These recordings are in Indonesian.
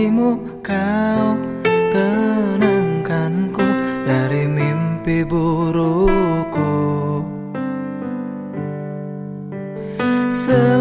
darimu kau tenangkanku dari mimpi burukku. Sel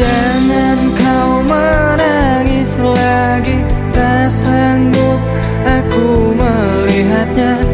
Jangan kau menangis lagi. Tak sanggup aku melihatnya.